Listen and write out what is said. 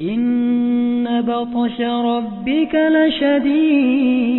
إن بطش ربك لشديد